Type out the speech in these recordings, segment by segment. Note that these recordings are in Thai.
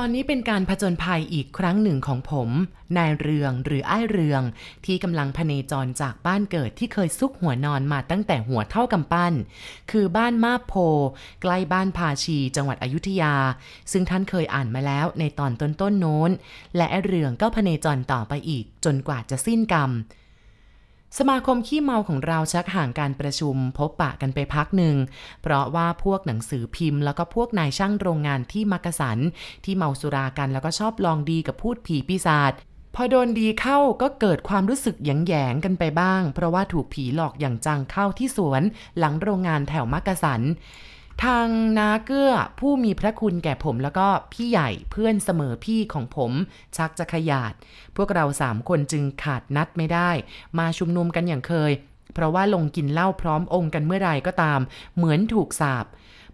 อนนี้เป็นการผจญภัยอีกครั้งหนึ่งของผม นายเรืองหรือไอ้เรือง ที่กำลังพเนจรจากบ้านเกิดที่เคยซุกหัวนอนมาตั้งแต่หัวเท่ากำปั้น คือบ้านมาบโพ ใกล้บ้านพาชีจังหวัดอยุธยา ซึ่งท่านเคยอ่านมาแล้วในตอนต้นๆโน้น และไอ้เรืองก็พเนจรต่อไปอีกจนกว่าจะสิ้นกรรม สมาคมขี้เมาของเราชักห่างการประชุมพบปะกันไปพักหนึ่ง เพราะว่าพวกหนังสือพิมพ์ แล้วก็พวกนายช่างโรงงานที่มักกะสัน ที่เมาสุรากันแล้วก็ชอบลองดีกับพูดผีปีศาจพอโดนดีเข้าก็เกิดความรู้สึกแยงๆกันไปบ้าง เพราะว่าถูกผีหลอกอย่างจังเข้าที่สวน หลังโรงงานแถวมักกะสัน ทางนาเกื้อผู้มีพระคุณแก่ผมแล้วก็พี่ใหญ่เพื่อนเสมอพี่ของผม ชักจะขยาด พวกเราสามคนจึงขาดนัดไม่ได้ มาชุมนุมกันอย่างเคย เพราะว่าลงกินเหล้าพร้อมองค์กันเมื่อใดก็ตาม เหมือนถูกสาบ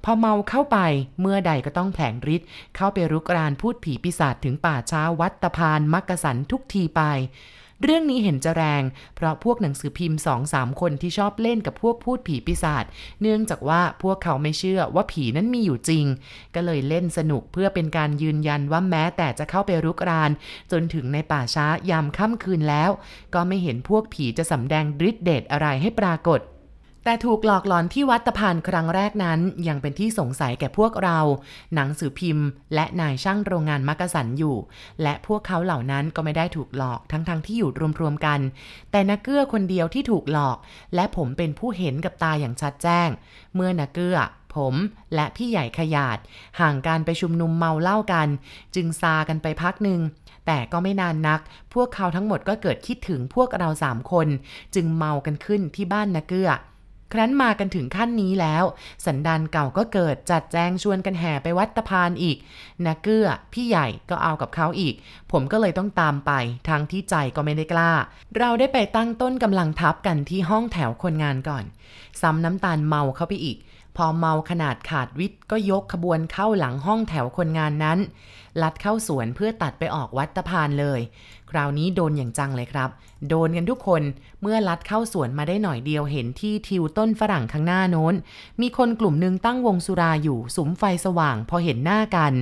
พอเมาเข้าไปเมื่อใดก็ต้องแผลงฤทธิ์เข้าไปรุกรานพูดผีปีศาจถึงป่าช้าวัดตะพานมักกะสันทุกทีไป เรื่องนี้เห็นจะแรง เพราะพวกหนังสือพิมพ์สองสามคนที่ชอบเล่นกับพวกพูดผีปีศาจเนื่องจากว่าพวกเขาไม่เชื่อว่าผีนั้นมีอยู่จริง ก็เลยเล่นสนุกเพื่อเป็นการยืนยันว่าแม้แต่จะเข้าไปรุกราน จนถึงในป่าช้ายามค่ำคืนแล้ว ก็ไม่เห็นพวกผีจะสำแดงฤทธิ์เดชอะไรให้ปรากฏ แต่ถูกหลอกหลอนที่วัดตะพานครั้งแรกนั้น ยังเป็นที่สงสัยแก่พวกเรา หนังสือพิมพ์ และนายช่างโรงงานมักกะสันอยู่ และพวกเขาเหล่านั้นก็ไม่ได้ถูกหลอกทั้งๆทที่อยู่รวมๆกัน แต่นักเกื้อคนเดียวที่ถูกหลอก และผมเป็นผู้เห็นกับตาอย่างชัดแจ้ง เมื่อนักเกื้อผมและพี่ใหญ่ขยาดห่างการไปชุมนุมเมาเหล้ากัน จึงซากันไปพักหนึ่งแต่ก็ไม่นานนัก พวกเขาทั้งหมดก็เกิดคิดถึงพวกเราสามคน จึงเมากันขึ้นที่บ้านนักเกื้อ ครั้นมากันถึงขั้นนี้แล้ว สันดานเก่าก็เกิดจัดแจงชวนกันแห่ไปวัดตะพานอีกนาเกื้อพี่ใหญ่ก็เอากับเขาอีก ผมก็เลยต้องตามไปทั้งที่ใจก็ไม่ได้กล้า เราได้ไปตั้งต้นกำลังทับกันที่ห้องแถวคนงานก่อน ซ้ำน้ำตาลเมาเข้าไปอีก พอเมาขนาดขาดวิทย์ก็ยกขบวนเข้าหลังห้องแถวคนงานนั้น ลัดเข้าสวนเพื่อตัดไปออกวัดตะพานเลย คราวนี้โดนอย่างจังเลยครับ โดนกันทุกคนเมื่อลัดเข้าสวนมาได้หน่อยเดียวเห็นที่ทิวต้นฝรั่งข้างหน้าโน้น มีคนกลุ่มหนึ่งตั้งวงสุราอยู่สุมไฟสว่างพอเห็นหน้ากัน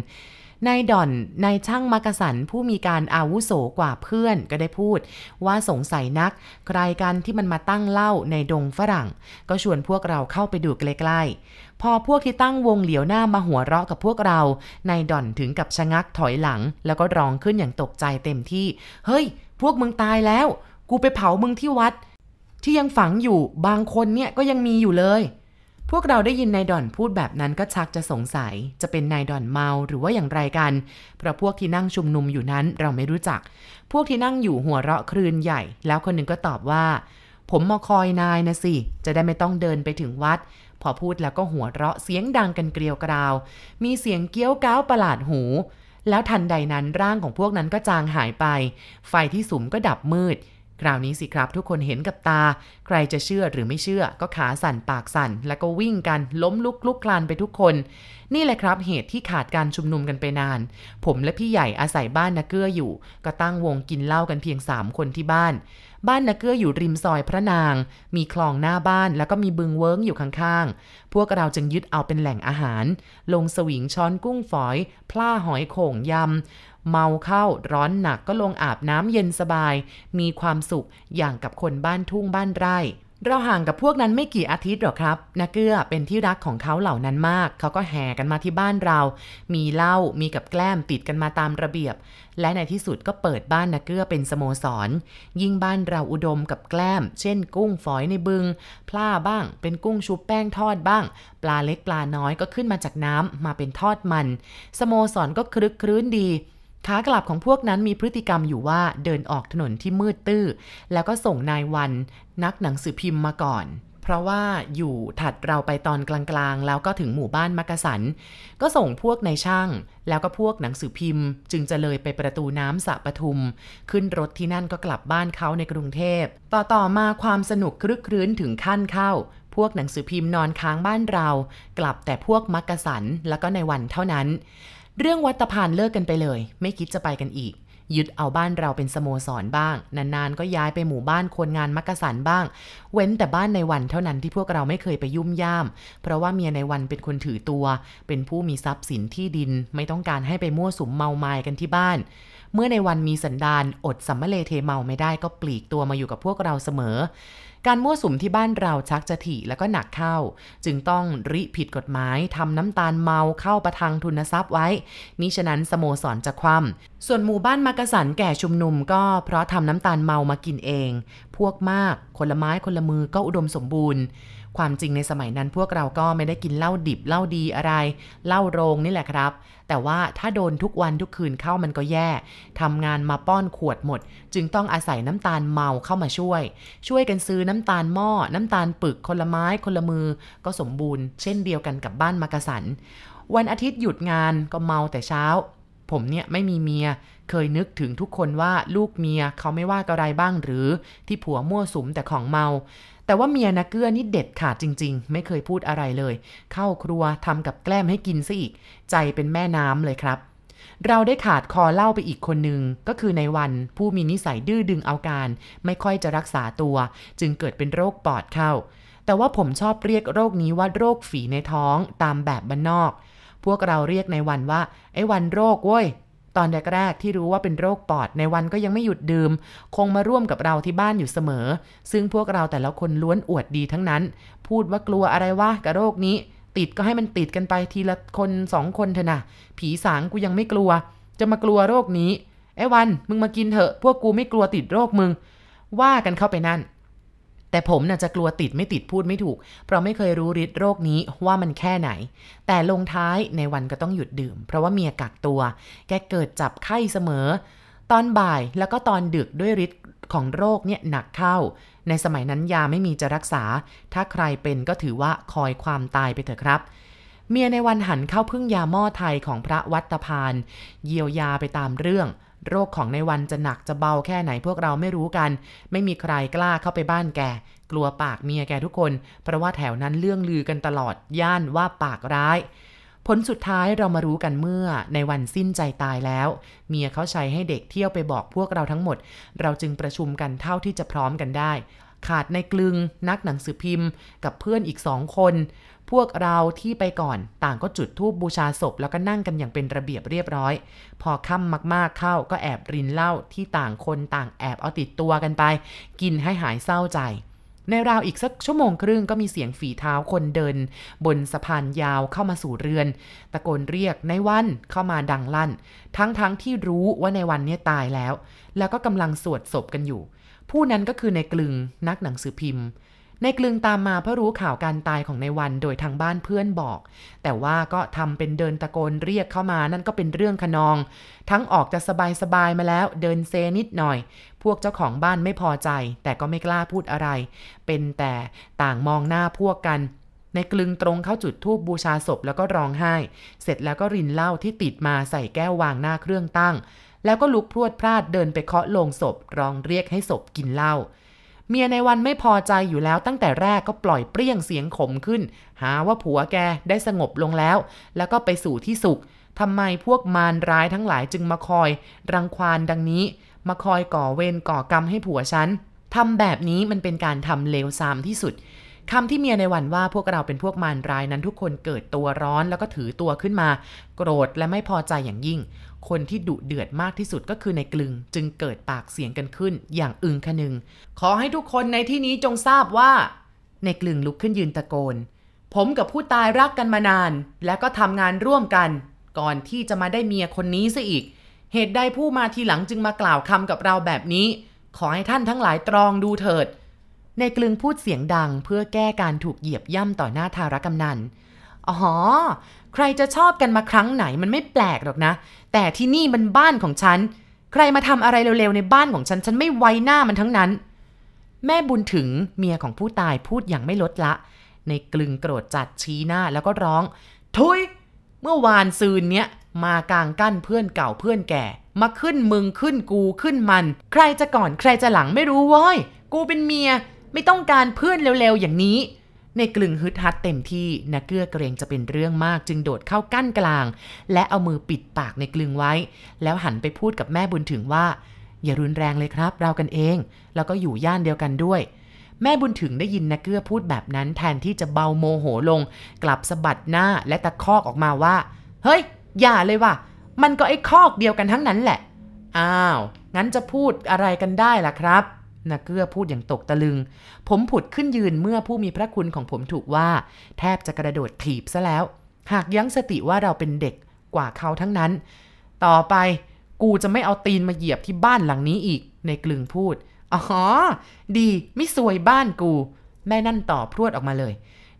นายด่อนนายช่างมักกะสันผู้มีการอาวุโสกว่าเพื่อนก็ได้พูด ว่าสงสัยนัก ใครกันที่มันมาตั้งเล้าในดงฝรั่ง ก็ชวนพวกเราเข้าไปดูใกล้ๆ พอพวกที่ตั้งวงเหลียวหน้ามาหัวเราะกับพวกเรานายด่อนถึงกับชะงักถอยหลัง แล้วก็ร้องขึ้นอย่างตกใจเต็มที่ เฮ้ย พวกมึงตายแล้ว กูไปเผามึงที่วัด ที่ยังฝังอยู่บางคนเนี่ยก็ยังมีอยู่เลย พวกเราได้ยินนายดอนพูดแบบนั้นก็ชักจะสงสัย จะเป็นนายดอนเมาหรือว่าอย่างไรกัน เพราะพวกที่นั่งชุมนุมอยู่นั้นเราไม่รู้จัก พวกที่นั่งอยู่หัวเราะครืนใหญ่ แล้วคนหนึ่งก็ตอบว่า ผมมาคอยนายนะสิ จะได้ไม่ต้องเดินไปถึงวัด พอพูดแล้วก็หัวเราะเสียงดังกันเกลียวกราว มีเสียงเกี้ยวก้าวประหลาดหู แล้วทันใดนั้นร่างของพวกนั้นก็จางหายไป ไฟที่สุมก็ดับมืด คราวนี้สิครับทุกคนเห็นกับตา ใครจะเชื่อหรือไม่เชื่อ ก็ขาสั่นปากสั่น แล้วก็วิ่งกันล้มลุกลุกคลานไปทุกคน นี่แหละครับเหตุที่ขาดการชุมนุมกันไปนาน ผมและพี่ใหญ่อาศัยบ้านนาเกื้ออยู่ ก็ตั้งวงกินเหล้ากันเพียง 3 คนที่บ้าน บ้านนาเกื้ออยู่ริมซอยพระนาง มีคลองหน้าบ้านแล้วก็มีบึงเวิ้งอยู่ข้างๆ พวกเราจึงยึดเอาเป็นแหล่งอาหาร ลงสวิงช้อนกุ้งฝอย พล่าหอยโข่งยำ เมาเข้าร้อนหนักก็ลงอาบน้ำเย็นสบาย มีความสุขอย่างกับคนบ้านทุ่งบ้านไร่ เราห่างกับพวกนั้นไม่กี่อาทิตย์หรอกครับนาเกื้อเป็นที่รักของเขาเหล่านั้นมาก เขาก็แห่กันมาที่บ้านเรา มีเหล้ามีกับแกล้มติดกันมาตามระเบียบ และในที่สุดก็เปิดบ้านนาเกื้อเป็นสโมสร ยิ่งบ้านเราอุดมกับแกล้ม เช่น กุ้งฝอยในบึงพล่าบ้าง เป็นกุ้งชุบแป้งทอดบ้าง ปลาเล็กปลาน้อยก็ขึ้นมาจากน้ำมาเป็นทอดมัน สโมสรก็คลึกครื้นดี ขากลับของพวกนั้นมีพฤติกรรมอยู่ว่าเดินออกถนนที่มืดตื้อ แล้วก็ส่งนายวัน นักหนังสือพิมพ์มาก่อน เพราะว่าอยู่ถัดเราไปตอนกลางๆ แล้วก็ถึงหมู่บ้านมักกะสัน ก็ส่งพวกนายช่าง แล้วก็พวกหนังสือพิมพ์ จึงจะเลยไปประตูน้ำสระปทุม ขึ้นรถที่นั่นก็กลับบ้านเขาในกรุงเทพ ต่อต่อมาความสนุกครึกครื้นถึงขั้นเข้า พวกหนังสือพิมพ์นอนค้างบ้านเรา กลับแต่พวกมักกะสันแล้วก็ในวันเท่านั้น เรื่องวัดตะพานเลิกกันไปเลย ไม่คิดจะไปกันอีก ยึดเอาบ้านเราเป็นสโมสรบ้าง นานๆ ก็ย้ายไปหมู่บ้านคนงานมักกะสันบ้าง เว้นแต่บ้านในวันเท่านั้นที่พวกเราไม่เคยไปยุ่มย่าม เพราะว่าเมียในวันเป็นคนถือตัว เป็นผู้มีทรัพย์สินที่ดิน ไม่ต้องการให้ไปมั่วสุมเมาไม้กันที่บ้าน เมื่อในวันมีสันดานอดสัมมเลเทเมาไม่ได้ก็ปลีกตัวมาอยู่กับพวกเราเสมอ การมั่วสุมที่บ้านเราชักจะถี่แล้วก็หนักเข้า จึงต้องริผิดกฎหมายทำน้ำตาลเมาเข้าประทังทุนทรัพย์ไว้ มิฉะนั้นสโมสรจะคว่ำส่วนหมู่บ้านมักกะสันแก่ชุมนุมก็เพราะทำน้ำตาลเมามากินเอง พวกมากคนละไม้คนละมือก็อุดมสมบูรณ์ ความจริงในสมัยนั้นพวกเราก็ไม่ได้กินเหล้าดิบเหล้าดีอะไรเหล้าโรงนี่แหละครับ แต่ว่าถ้าโดนทุกวันทุกคืนเข้ามันก็แย่ทำงานมาป้อนขวดหมด จึงต้องอาศัยน้ำตาลเมาเข้ามาช่วย ช่วยกันซื้อน้ำตาลหม้อน้ำตาลปึกคนละไม้คนละมือ ก็สมบูรณ์เช่นเดียวกันกับบ้านมักสัน วันอาทิตย์หยุดงานก็เมาแต่เช้าผมเนี่ยไม่มีเมีย เคยนึกถึงทุกคนว่าลูกเมียเขาไม่ว่าอะไรบ้างหรือที่ผัวมั่วสุมแต่ของเมา แต่ว่าเมียนะเกื้อนี่เด็ดขาดจริง ๆ ไม่เคยพูดอะไรเลย เข้าครัวทำกับแกล้มให้กินซะอีก ใจเป็นแม่น้ำเลยครับ เราได้ขาดคอเล่าไปอีกคนหนึ่งก็คือในวันผู้มีนิสัยดื้อดึงเอาการ ไม่ค่อยจะรักษาตัว จึงเกิดเป็นโรคปอดเข้า แต่ว่าผมชอบเรียกโรคนี้ว่าโรคฝีในท้องตามแบบบ้านนอก พวกเราเรียกในวันว่าไอ้วันโรคเว้ย ตอนแรกๆที่รู้ว่าเป็นโรคปอดในวันก็ยังไม่หยุดดื่ม คงมาร่วมกับเราที่บ้านอยู่เสมอ ซึ่งพวกเราแต่ละคนล้วนอวดดีทั้งนั้น พูดว่ากลัวอะไรวะกับโรคนี้ ติดก็ให้มันติดกันไปทีละคนสองคนเถอะนะผีสางกูยังไม่กลัว จะมากลัวโรคนี้ไอ้วันมึงมากินเถอะ พวกกูไม่กลัวติดโรคมึง ว่ากันเข้าไปนั่น แต่ผมน่ะจะกลัวติดไม่ติดพูดไม่ถูก เพราะไม่เคยรู้ฤทธิ์โรคนี้ว่ามันแค่ไหน แต่ลงท้ายในวันก็ต้องหยุดดื่ม เพราะว่าเมียกักตัว แกเกิดจับไข้เสมอ ตอนบ่ายแล้วก็ตอนดึกด้วยฤทธิ์ของโรคเนี่ยหนักเข้า ในสมัยนั้นยาไม่มีจะรักษา ถ้าใครเป็นก็ถือว่าคอยความตายไปเถอะครับเมียในวันหันเข้าพึ่งยาหม้อไทยของพระวัตพาน เยียวยาไปตามเรื่อง โรคของในวันจะหนักจะเบาแค่ไหนพวกเราไม่รู้กัน ไม่มีใครกล้าเข้าไปบ้านแก กลัวปากเมียแกทุกคน เพราะว่าแถวนั้นเรื่องลือกันตลอด ย่านว่าปากร้าย ผลสุดท้ายเรามารู้กันเมื่อในวันสิ้นใจตายแล้ว เมียเขาใช้ให้เด็กเที่ยวไปบอกพวกเราทั้งหมด เราจึงประชุมกันเท่าที่จะพร้อมกันได้ ขาดในกลึง นักหนังสือพิมพ์ กับเพื่อนอีกสองคน พวกเราที่ไปก่อนต่างก็จุดธูปบูชาศพแล้วก็นั่งกันอย่างเป็นระเบียบเรียบร้อย พอค่ำมากๆเข้าก็แอบรินเหล้าที่ต่างคนต่างแอบเอาติดตัวกันไป กินให้หายเศร้าใจ ในราวอีกสักชั่วโมงครึ่งก็มีเสียงฝีเท้าคนเดิน บนสะพานยาวเข้ามาสู่เรือน ตะโกนเรียกในวันเข้ามาดังลั่น ทั้งๆทที่รู้ว่าในวันนี้ตายแล้ว แล้วก็กำลังสวดศพกันอยู่ ผู้นั้นก็คือในกลึงนักหนังสือพิมพ์ ในกลึงตามมาเพื่อรู้ข่าวการตายของในวันโดยทางบ้านเพื่อนบอก แต่ว่าก็ทำเป็นเดินตะโกนเรียกเข้ามานั่นก็เป็นเรื่องขนอง ทั้งออกจะสบายสบายมาแล้ว เดินเซนิดหน่อย พวกเจ้าของบ้านไม่พอใจ แต่ก็ไม่กล้าพูดอะไร เป็นแต่ต่างมองหน้าพวกกันในกลึงตรงเข้าจุดทูบบูชาศพแล้วก็ร้องไห้ เสร็จแล้วก็รินเหล้าที่ติดมาใส่แก้ววางหน้าเครื่องตั้ง แล้วก็ลุกพรวดพลาดเดินไปเคาะโลงศพร้องเรียกให้ศพกินเหล้า เมียในวันไม่พอใจอยู่แล้วตั้งแต่แรกก็ปล่อยเปรี้ยงเสียงขมขึ้น หาว่าผัวแกได้สงบลงแล้ว แล้วก็ไปสู่ที่สุขทำไมพวกมารร้ายทั้งหลายจึงมาคอย รังควานดังนี้ มาคอยก่อเวรก่อกรรมให้ผัวฉันทำแบบนี้มันเป็นการทำเลวทรามที่สุดคำที่เมียในวันว่าพวกเราเป็นพวกมารร้ายนั้นทุกคนเกิดตัวร้อนแล้วก็ถือตัวขึ้นมา โกรธและไม่พอใจอย่างยิ่ง คนที่ดุเดือดมากที่สุดก็คือในกลึง จึงเกิดปากเสียงกันขึ้น อย่างอึงคนึง ขอให้ทุกคนในที่นี้จงทราบว่า ในกลึงลุกขึ้นยืนตะโกน ผมกับผู้ตายรักกันมานาน และก็ทำงานร่วมกัน ก่อนที่จะมาได้เมียคนนี้ซะอีก เหตุใดผู้มาทีหลังจึงมากล่าวคำกับเราแบบนี้ ขอให้ท่านทั้งหลายตรองดูเถิด ในกลึงพูดเสียงดังเพื่อแก้การถูกเหยียบย่ำต่อหน้าทารกำนัน อ๋อ ใครจะชอบกันมาครั้งไหนมันไม่แปลกหรอกนะ แต่ที่นี่มันบ้านของฉัน ใครมาทำอะไรเร็วๆในบ้านของฉัน ฉันไม่ไว้หน้ามันทั้งนั้น แม่บุญถึงเมียของผู้ตายพูดอย่างไม่ลดละ ในกลึงโกรธจัดชี้หน้าแล้วก็ร้อง ทุย เมื่อวานซืนเนี้ยมากางกั้นเพื่อนเก่าเพื่อนแก่ มาขึ้นมึงขึ้นกูขึ้นมัน ใครจะก่อนใครจะหลังไม่รู้ว้ยกูเป็นเมีย ไม่ต้องการเพื่อนเร็วๆอย่างนี้ ในกลึงฮึดฮัดเต็มที่นักเกื้อเกรงจะเป็นเรื่องมากจึงโดดเข้ากั้นกลาง และเอามือปิดปากในกลึงไว้ แล้วหันไปพูดกับแม่บุญถึงว่า อย่ารุนแรงเลยครับ เรากันเอง แล้วก็อยู่ย่านเดียวกันด้วย แม่บุญถึงได้ยินนักเกื้อพูดแบบนั้น แทนที่จะเบาโมโหลง กลับสะบัดหน้าและตะคอกออกมาว่า เฮ้ย อย่าเลยว่ะมันก็ไอ้คอกเดียวกันทั้งนั้นแหละอ้าวงั้นจะพูดอะไรกันได้ล่ะครับ นักเกื้อพูดอย่างตกตะลึง ผมผุดขึ้นยืนเมื่อผู้มีพระคุณของผมถูกว่า แทบจะกระโดดถีบซะแล้ว หากยั้งสติว่าเราเป็นเด็กกว่าเขาทั้งนั้น ต่อไปกูจะไม่เอาตีนมาเหยียบที่บ้านหลังนี้อีก ในกลึงพูด อ๋อ ดีไม่สวยบ้านกู แม่นั่นตอบพรวดออกมาเลย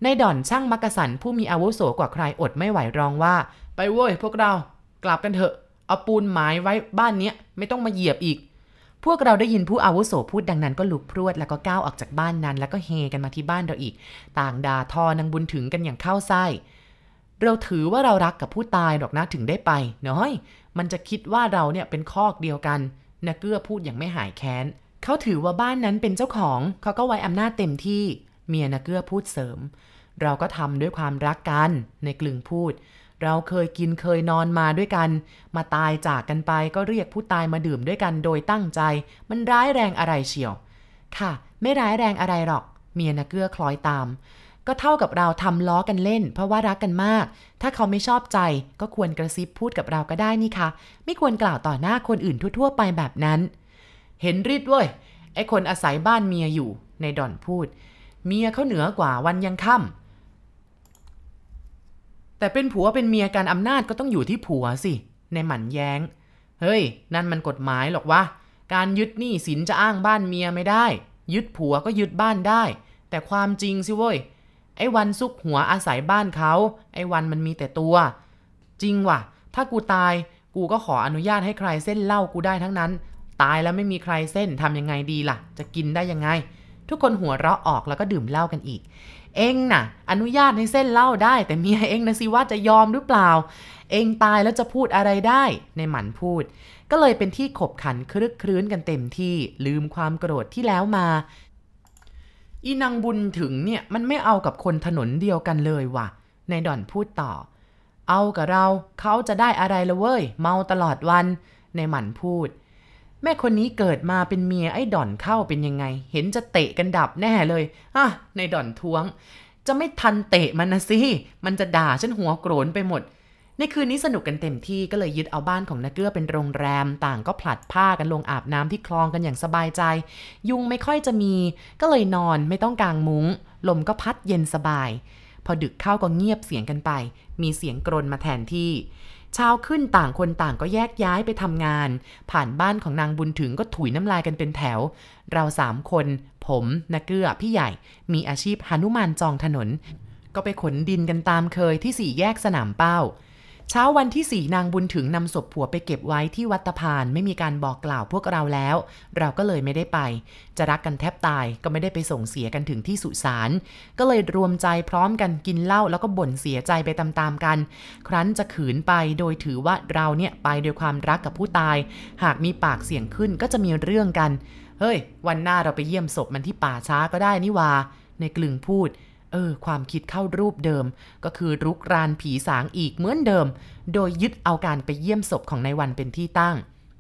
ในดอนช่างมักกะสันผู้มีอาวุโสกว่าใครอดไม่ไหวร้องว่า ไปเว้ยพวกเรา กลับกันเถอะ เอาปูนหมายไว้บ้านเนี้ยไม่ต้องมาเหยียบอีก พวกเราได้ยินผู้อาวุโสพูดดังนั้นก็ลุกพรวดแล้วก็ก้าวออกจากบ้านนั้น แล้วก็เฮกันมาที่บ้านเราอีก ต่างด่าทอนางบุญถึงกันอย่างเข้าไส้เราถือว่าเรารักกับผู้ตายหรอกนะถึงได้ไปน้อย มันจะคิดว่าเราเนี่ยเป็นคอกเดียวกันนาเกื้อพูดอย่างไม่หายแค้นเขาถือว่าบ้านนั้นเป็นเจ้าของเขาก็ไว้อำนาจเต็มที่เมียนาเกื้อพูดเสริม เราก็ทำด้วยความรักกันในกลึงพูด เราเคยกินเคยนอนมาด้วยกัน มาตายจากกันไปก็เรียกผู้ตายมาดื่มด้วยกันโดยตั้งใจ มันร้ายแรงอะไรเชียว ค่ะ ไม่ร้ายแรงอะไรหรอก เมียนาเกื้อคล้อยตาม ก็เท่ากับเราทำล้อกันเล่น เพราะว่ารักกันมาก ถ้าเขาไม่ชอบใจ ก็ควรกระซิบพูดกับเราก็ได้นี่คะไม่ควรกล่าวต่อหน้าคนอื่นทั่วๆ ไปแบบนั้น เห็นริดเว้ยไอคนอาศัยบ้านเมียอยู่ในดอนพูด เมียเขาเหนือกว่าวันยังค่ำ แต่เป็นผัวเป็นเมียการอำนาจก็ต้องอยู่ที่ผัวสิ ในหมันแย้ง เฮ้ย นั่นมันกฎหมายหรอกวะ การยึดหนี้สินจะอ้างบ้านเมียไม่ได้ ยึดผัวก็ยึดบ้านได้ แต่ความจริงสิเว้ย ไอ้วันซุกหัวอาศัยบ้านเขา ไอ้วันมันมีแต่ตัว จริงว่ะ ถ้ากูตาย กูก็ขออนุญาตให้ใครเส้นเหล้ากูได้ทั้งนั้น ตายแล้วไม่มีใครเส้นทำยังไงดีล่ะ จะกินได้ยังไง ทุกคนหัวเราะออกแล้วก็ดื่มเหล้ากันอีก เองน่ะ อนุญาตให้เส้นเล้าได้ แต่เมียเองนะสิว่าจะยอมหรือเปล่า เองตายแล้วจะพูดอะไรได้ ในหมันพูด ก็เลยเป็นที่ขบขันครึกครื้นกันเต็มที่ลืมความโกรธที่แล้วมา อีนางบุญถึงเนี่ยมันไม่เอากับคนถนนเดียวกันเลยว่ะในดอนพูดต่อ เอากับเราเขาจะได้อะไรละเว้ย เมาตลอดวัน ในหมันพูด แม่คนนี้เกิดมาเป็นเมียไอ้ด่อนเข้าเป็นยังไง เห็นจะเตะกันดับแน่เลยอะในด่อนท้วง จะไม่ทันเตะมันนะสิมันจะด่าฉันหัวโกรนไปหมดในคืนนี้สนุกกันเต็มที่ก็เลยยึดเอาบ้านของนักเกื้อเป็นโรงแรม ต่างก็ผลัดผ้ากันลงอาบน้ำที่คลองกันอย่างสบายใจ ยุงไม่ค่อยจะมี ก็เลยนอนไม่ต้องกางมุง้ง ลมก็พัดเย็นสบาย พอดึกเข้าก็เงียบเสียงกันไป มีเสียงกรนมาแทนที่ เช้าขึ้นต่างคนต่างก็แยกย้ายไปทำงาน ผ่านบ้านของนางบุญถึงก็ถุยน้ำลายกันเป็นแถว เราสามคน ผมนักเกื้อ พี่ใหญ่ มีอาชีพหนุมานจองถนน ก็ไปขนดินกันตามเคยที่สี่แยกสนามเป้า เช้าวันที่สี่นางบุญถึงนำศพผัวไปเก็บไว้ที่วัดตะพานไม่มีการบอกกล่าวพวกเราแล้ว เราก็เลยไม่ได้ไป จะรักกันแทบตายก็ไม่ได้ไปส่งเสียกันถึงที่สุสานก็เลยรวมใจพร้อมกันกินเหล้าแล้วก็บ่นเสียใจไปตามๆกัน ครั้นจะขืนไปโดยถือว่าเราเนี่ยไปโดยความรักกับผู้ตาย หากมีปากเสียงขึ้นก็จะมีเรื่องกัน เฮ้ย วันหน้าเราไปเยี่ยมศพมันที่ป่าช้าก็ได้นี่วาในกลึงพูด เออ ความคิดเข้ารูปเดิม ก็คือรุกรานผีสางอีกเหมือนเดิม โดยยึดเอาการไปเยี่ยมศพของนายวันเป็นที่ตั้ง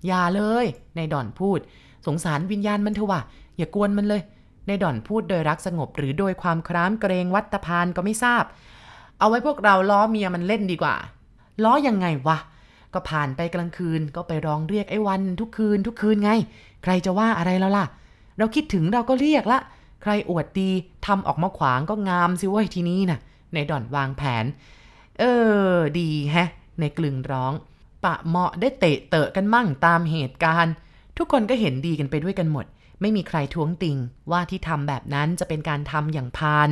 อย่าเลยนายดอนพูด สงสารวิญญาณมันเถอะวะอย่ากวนมันเลยนายดอนพูดโดยรักสงบหรือโดยความคร้ามเกรงวัตพานก็ไม่ทราบ เอาไว้พวกเราล้อเมียมันเล่นดีกว่า ล้อยังไงวะก็ผ่านไปกลางคืนก็ไปร้องเรียกไอ้วันทุกคืนทุกคืนไง ใครจะว่าอะไรแล้วล่ะ เราคิดถึงเราก็เรียกละ ใครอวดดีทำออกมาขวางก็งามสิเว้ยทีนี้นะ่ะในดอนวางแผน เออ ดีแฮะ ในกลึงร้อง ปะเหมาะได้เตะเตะกันมั่งตามเหตุการณ์ ทุกคนก็เห็นดีกันไปด้วยกันหมด ไม่มีใครท้วงติง ว่าที่ทำแบบนั้นจะเป็นการทำอย่างพาน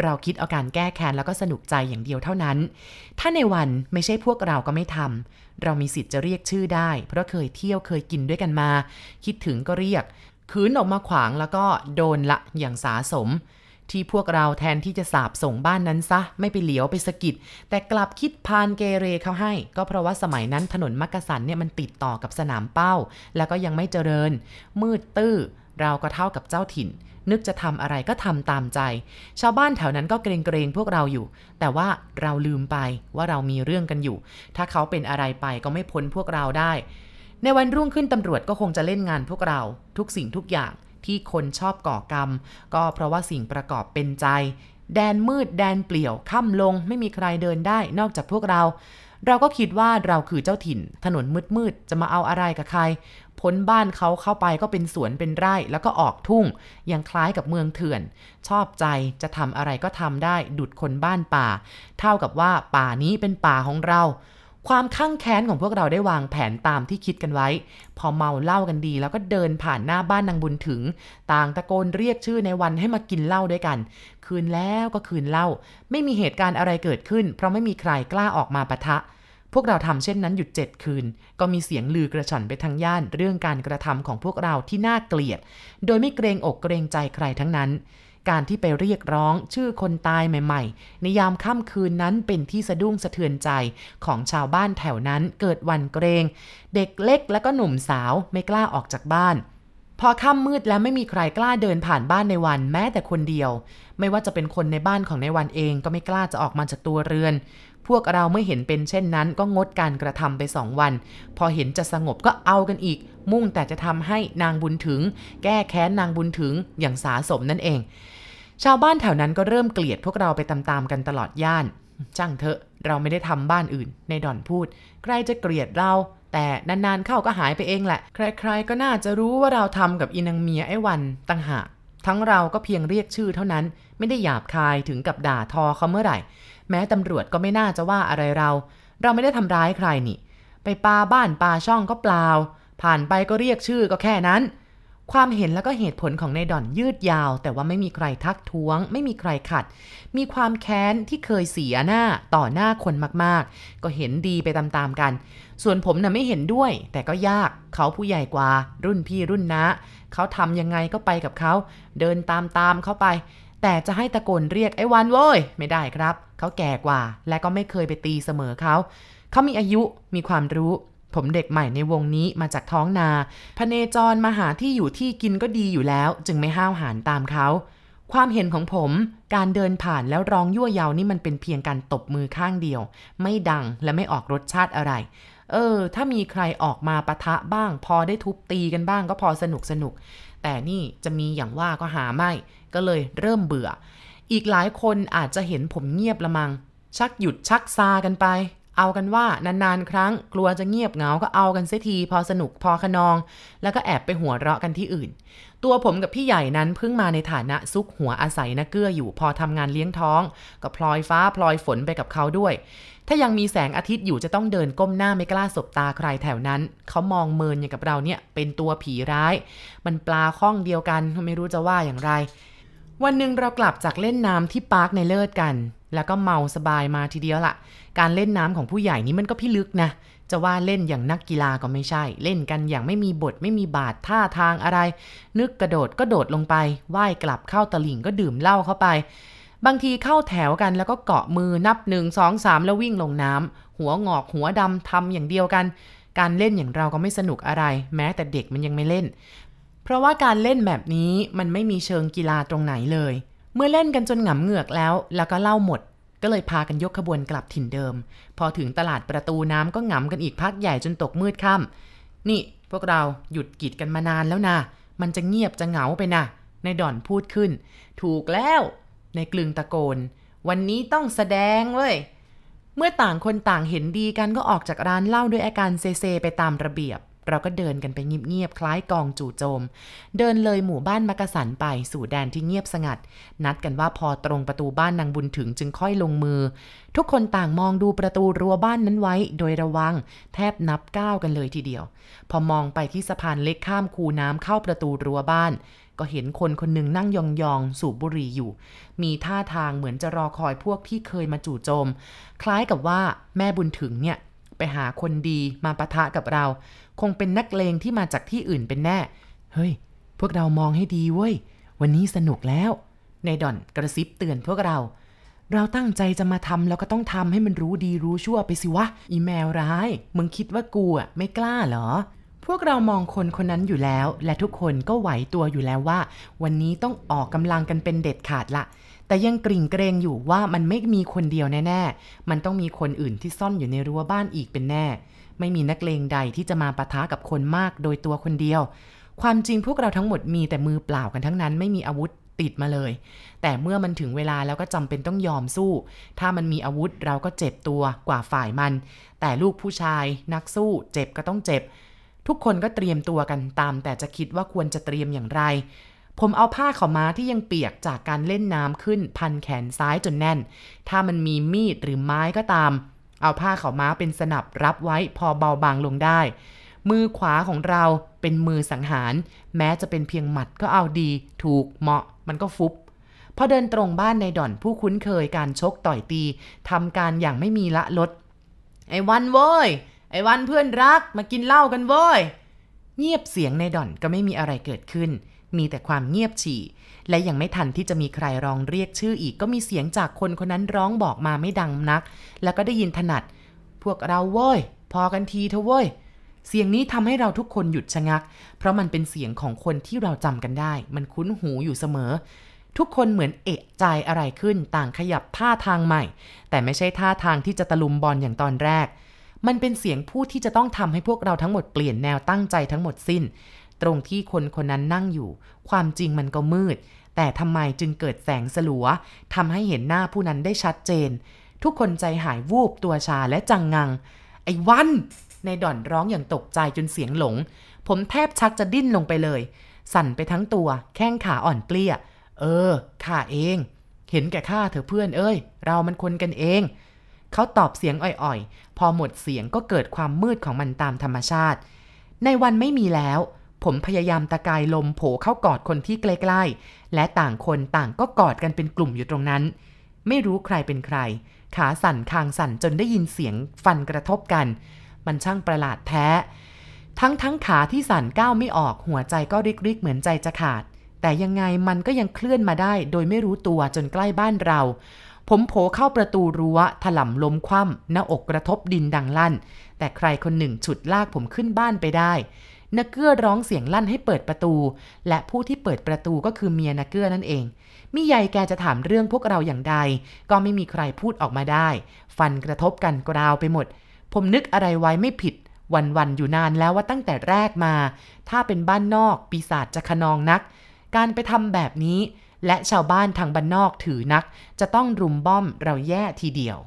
เราคิดเอาการแก้แค้นแล้วก็สนุกใจอย่างเดียวเท่านั้น ถ้าในวันไม่ใช่พวกเราก็ไม่ทำเรามีสิทธิ์จะเรียกชื่อได้ เพราะเคยเที่ยวเคยกินด้วยกันมา คิดถึงก็เรียก คืนออกมาขวางแล้วก็โดนละอย่างสาสม ที่พวกเราแทนที่จะสาบส่งบ้านนั้นซะ ไม่ไปเหลียวไปสะกิดแต่กลับคิดพานเกเรเขาให้ ก็เพราะว่าสมัยนั้นถนนมักกะสันเนี่ยมันติดต่อกับสนามเป้า แล้วก็ยังไม่เจริญ มืดตื้อเราก็เท่ากับเจ้าถิ่น นึกจะทำอะไรก็ทำตามใจ ชาวบ้านแถวนั้นก็เกรงเกรงพวกเราอยู่ แต่ว่าเราลืมไปว่าเรามีเรื่องกันอยู่ ถ้าเขาเป็นอะไรไปก็ไม่พ้นพวกเราได้ ในวันรุ่งขึ้นตำรวจก็คงจะเล่นงานพวกเราทุกสิ่งทุกอย่างที่คนชอบก่อกรรม ก็เพราะว่าสิ่งประกอบเป็นใจ แดนมืดแดนเปลี่ยวค่ำลงไม่มีใครเดินได้นอกจากพวกเรา เราก็คิดว่าเราคือเจ้าถิ่น ถนนมืดๆจะมาเอาอะไรกับใคร พ้นบ้านเขาเข้าไปก็เป็นสวนเป็นไร่ แล้วก็ออกทุ่ง ยังคล้ายกับเมืองเถื่อน ชอบใจจะทำอะไรก็ทำได้ดุดคนบ้านป่า เท่ากับว่าป่านี้เป็นป่าของเรา ความข้างแค้นของพวกเราได้วางแผนตามที่คิดกันไว้ พอเมาเหล้ากันดี แล้วก็เดินผ่านหน้าบ้านนางบุญถึง ต่างตะโกนเรียกชื่อในวันให้มากินเหล้าด้วยกัน คืนแล้วก็คืนเหล้าไม่มีเหตุการณ์อะไรเกิดขึ้น เพราะไม่มีใครกล้าออกมาปะทะ พวกเราทำเช่นนั้นหยุดเจ็ดคืน ก็มีเสียงลือกระชอนไปทางย่าน เรื่องการกระทำของพวกเราที่น่าเกลียด โดยไม่เกรงอกเกรงใจใครทั้งนั้น การที่ไปเรียกร้องชื่อคนตายใหม่ๆ ในยามค่ำคืนนั้นเป็นที่สะดุ้งสะเทือนใจของชาวบ้านแถวนั้นเกิดวันเกรง เด็กเล็กและก็หนุ่มสาวไม่กล้าออกจากบ้านพอค่ำมืดแล้วไม่มีใครกล้าเดินผ่านบ้านในวันแม้แต่คนเดียว ไม่ว่าจะเป็นคนในบ้านของในวันเองก็ไม่กล้าจะออกมาจากตัวเรือน พวกเราเมื่อเห็นเป็นเช่นนั้น ก็งดการกระทำไปสองวัน พอเห็นจะสงบก็เอากันอีก มุ่งแต่จะทำให้นางบุญถึง แก้แค้นนางบุญถึงอย่างสาสมนั่นเอง ชาวบ้านแถวนั้นก็เริ่มเกลียดพวกเราไปตามๆกันตลอดย่านจ้างเถอะ เราไม่ได้ทำบ้านอื่น ในดอนพูด ใครจะเกลียดเรา แต่นานๆเข้าก็หายไปเองแหละ ใครๆก็น่าจะรู้ว่าเราทำกับอีนางเมียไอ้วันตั้งหากทั้งเราก็เพียงเรียกชื่อเท่านั้น ไม่ได้หยาบคายถึงกับด่าทอเขาเมื่อไหร่ แม้ตำรวจก็ไม่น่าจะว่าอะไรเรา เราไม่ได้ทำร้ายใครนี่ ไปปาบ้านปาช่องก็เปล่า ผ่านไปก็เรียกชื่อก็แค่นั้น ความเห็นแล้วก็เหตุผลของนายดอนยืดยาว แต่ว่าไม่มีใครทักท้วง ไม่มีใครขัด มีความแค้นที่เคยเสียหน้าต่อหน้าคนมากๆ ก็เห็นดีไปตามๆกัน ส่วนผมน่ะไม่เห็นด้วย แต่ก็ยากเขาผู้ใหญ่กว่า รุ่นพี่รุ่นน้าเขาทำยังไงก็ไปกับเขา เดินตามตามๆเขาไป แต่จะให้ตะโกนเรียกไอ้วันโว้ยไม่ได้ครับ เขาแก่กว่า และก็ไม่เคยไปตีเสมอเขา เขามีอายุมีความรู้ ผมเด็กใหม่ในวงนี้มาจากท้องนาพเนจรมาหาที่อยู่ที่กินก็ดีอยู่แล้ว จึงไม่ห้าวหาญตามเขาความเห็นของผมการเดินผ่านแล้วร้องยั่วเยานี่มันเป็นเพียงการตบมือข้างเดียว ไม่ดังและไม่ออกรสชาติอะไร เออ ถ้ามีใครออกมาปะทะบ้าง พอได้ทุบตีกันบ้างก็พอสนุกสนุก แต่นี่จะมีอย่างว่าก็หาไม่ ก็เลยเริ่มเบื่อ อีกหลายคนอาจจะเห็นผมเงียบละมัง ชักหยุดชักซากันไป เอากันว่านานๆครั้ง กลัวจะเงียบเหงาก็เอากันเสียทีพอสนุกพอขนอง แล้วก็แอบไปหัวเราะกันที่อื่น ตัวผมกับพี่ใหญ่นั้นเพิ่งมาในฐานะซุกหัวอาศัยนะเกื้ออยู่พอทำงานเลี้ยงท้อง ก็พลอยฟ้าพลอยฝนไปกับเขาด้วย ถ้ายังมีแสงอาทิตย์อยู่จะต้องเดินก้มหน้าไม่กล้าสบตาใครแถวนั้น เขามองเมินอย่างกับเราเนี่ยเป็นตัวผีร้าย มันปลาข้องเดียวกันไม่รู้จะว่าอย่างไร วันหนึ่งเรากลับจากเล่นน้ำที่ปาร์คในเลิศกัน แล้วก็เมาสบายมาทีเดียวละการเล่นน้ำของผู้ใหญ่นี่มันก็พิลึกนะ จะว่าเล่นอย่างนักกีฬาก็ไม่ใช่ เล่นกันอย่างไม่มีบทไม่มีบาทท่าทางอะไร นึกกระโดดก็โดดลงไปว่ายกลับเข้าตลิ่งก็ดื่มเหล้าเข้าไป บางทีเข้าแถวกันแล้วก็เกาะมือนับหนึ่งสองสามแล้ววิ่งลงน้ำหัวงอกหัวดำทำอย่างเดียวกันการเล่นอย่างเราก็ไม่สนุกอะไร แม้แต่เด็กมันยังไม่เล่น เพราะว่าการเล่นแบบนี้มันไม่มีเชิงกีฬาตรงไหนเลย เมื่อเล่นกันจนหงำเหงือกแล้ว แล้วก็เล่าหมด ก็เลยพากันยกขบวนกลับถิ่นเดิม พอถึงตลาดประตูน้ำก็หงำกันอีกพักใหญ่จนตกมืดค่ำนี่พวกเราหยุดกีดกันมานานแล้วนะ มันจะเงียบจะเหงาไปนะในายดอนพูดขึ้น ถูกแล้ว ในกลึงตะโกน วันนี้ต้องแสดงเว้ย เมื่อต่างคนต่างเห็นดีกันก็ออกจากร้านเหล้าด้วยอาการเซเซไปตามระเบียบ เราก็เดินกันไปเงียบๆ คล้ายกองจู่โจม เดินเลยหมู่บ้านมักกะสันไปสู่แดนที่เงียบสงัด นัดกันว่าพอตรงประตูบ้านนางบุญถึงจึงค่อยลงมือ ทุกคนต่างมองดูประตูรั้วบ้านนั้นไว้ โดยระวัง แทบนับก้าวกันเลยทีเดียว พอมองไปที่สะพานเล็กข้ามคูน้ำเข้าประตูรั้วบ้าน ก็เห็นคนคนหนึ่งนั่งยองๆ สูบบุหรี่อยู่ มีท่าทางเหมือนจะรอคอยพวกที่เคยมาจู่โจม คล้ายกับว่าแม่บุญถึงเนี่ยไปหาคนดีมาปะทะกับเรา คงเป็นนักเลงที่มาจากที่อื่นเป็นแน่ เฮ้ย พวกเรามองให้ดีเว้ย วันนี้สนุกแล้ว ในายดอนกระซิบเตือนพวกเรา เราตั้งใจจะมาทำแล้วก็ต้องทำให้มันรู้ดีรู้ชั่วไปสิวะ อีแมวร้าย มึงคิดว่ากูอะไม่กล้าเหรอ พวกเรามองคนคนนั้นอยู่แล้ว และทุกคนก็ไหวตัวอยู่แล้วว่า วันนี้ต้องออกกำลังกันเป็นเด็ดขาดละแต่ยังกริ่งเกรงอยู่ว่ามันไม่มีคนเดียวแน่ ๆ มันต้องมีคนอื่นที่ซ่อนอยู่ในรั้วบ้านอีกเป็นแน่ ไม่มีนักเลงใดที่จะมาปะทะกับคนมากโดยตัวคนเดียว ความจริงพวกเราทั้งหมดมีแต่มือเปล่ากันทั้งนั้นไม่มีอาวุธติดมาเลย แต่เมื่อมันถึงเวลาแล้วก็จำเป็นต้องยอมสู้ ถ้ามันมีอาวุธเราก็เจ็บตัวกว่าฝ่ายมัน แต่ลูกผู้ชาย นักสู้ เจ็บก็ต้องเจ็บ ทุกคนก็เตรียมตัวกันตาม แต่จะคิดว่าควรจะเตรียมอย่างไร ผมเอาผ้าขาวม้าที่ยังเปียกจากการเล่นน้ำขึ้นพันแขนซ้ายจนแน่น ถ้ามันมีมีดหรือไม้ก็ตาม เอาผ้าขาวม้าเป็นสนับรับไว้พอเบาบางลงได้ มือขวาของเราเป็นมือสังหาร แม้จะเป็นเพียงหมัดก็เอาดี ถูกเหมาะ มันก็ฟุบพอเดินตรงบ้านในด่อนผู้คุ้นเคยการชกต่อยตีทำการอย่างไม่มีละลด ไอ้วันโว้ย ไอ้วันเพื่อนรักมากินเหล้ากันโว้ย เงียบเสียงในด่อนก็ไม่มีอะไรเกิดขึ้น มีแต่ความเงียบฉี่ และยังไม่ทันที่จะมีใครร้องเรียกชื่ออีก ก็มีเสียงจากคนคนนั้นร้องบอกมาไม่ดังนัก แล้วก็ได้ยินถนัด พวกเราโว้ย พอกันทีเถอะโว้ย เสียงนี้ทำให้เราทุกคนหยุดชะงัก เพราะมันเป็นเสียงของคนที่เราจำกันได้ มันคุ้นหูอยู่เสมอทุกคนเหมือนเอะใจอะไรขึ้นต่างขยับท่าทางใหม่ แต่ไม่ใช่ท่าทางที่จะตะลุมบอลอย่างตอนแรก มันเป็นเสียงพูดที่จะต้องทำให้พวกเราทั้งหมดเปลี่ยนแนวตั้งใจทั้งหมดสิ้น ตรงที่คนคนนั้นนั่งอยู่ ความจริงมันก็มืด แต่ทำไมจึงเกิดแสงสลัวทำให้เห็นหน้าผู้นั้นได้ชัดเจน ทุกคนใจหายวูบตัวชาและจังงัง ไอ้วัน ในด่อนร้องอย่างตกใจจนเสียงหลง ผมแทบชักจะดิ้นลงไปเลย สั่นไปทั้งตัว แข้งขาอ่อนเปลี้ย เออข้าเอง เห็นแก่ข้าเถอะเพื่อนเอ้ย เรามันคนกันเองเขาตอบเสียงอ่อยๆ พอหมดเสียงก็เกิดความมืดของมันตามธรรมชาติ ในวันไม่มีแล้ว ผมพยายามตะกายลมโผเข้ากอดคนที่ใกล้ๆ และต่างคนต่างก็กอดกันเป็นกลุ่มอยู่ตรงนั้น ไม่รู้ใครเป็นใคร ขาสั่นคางสั่นจนได้ยินเสียงฟันกระทบกัน มันช่างประหลาดแท้ ทั้งทั้งขาที่สั่นก้าวไม่ออกหัวใจก็ริกริกเหมือนใจจะขาด แต่ยังไงมันก็ยังเคลื่อนมาได้ โดยไม่รู้ตัวจนใกล้บ้านเรา ผมโผเข้าประตูรั้วถล่มล้มคว่ำหน้าอกกระทบดินดังลั่น แต่ใครคนหนึ่งฉุดลากผมขึ้นบ้านไปได้ นักเกื้อร้องเสียงลั่นให้เปิดประตู และผู้ที่เปิดประตูก็คือเมียนักเกื้อนั่นเองมิยายแกจะถามเรื่องพวกเราอย่างใด ก็ไม่มีใครพูดออกมาได้ ฟันกระทบกันกราวไปหมด ผมนึกอะไรไว้ไม่ผิด วันๆอยู่นานแล้วว่าตั้งแต่แรกมา ถ้าเป็นบ้านนอกปีศาจจะขนองนัก การไปทำแบบนี้ และชาวบ้านทางบ้านนอกถือนัก จะต้องรุมบ้อมเราแย่ทีเดียว